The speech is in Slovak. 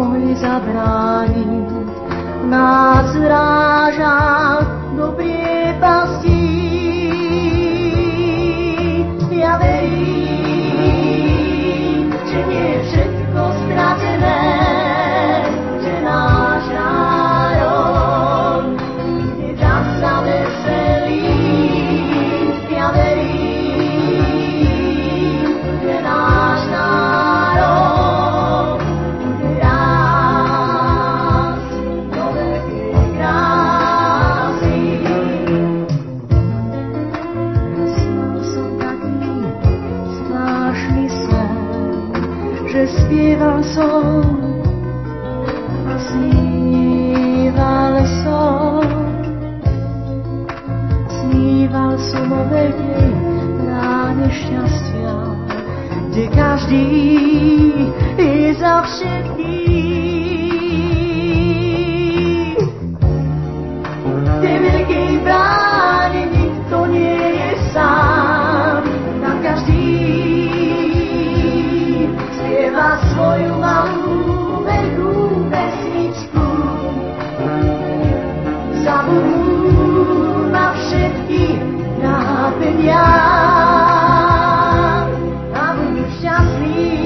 môj zabrániť. Na strážach dobrý zaspieval som a sníval som. Sníval som o veľkej ráne šťastia, kde každý je za všetkých. you.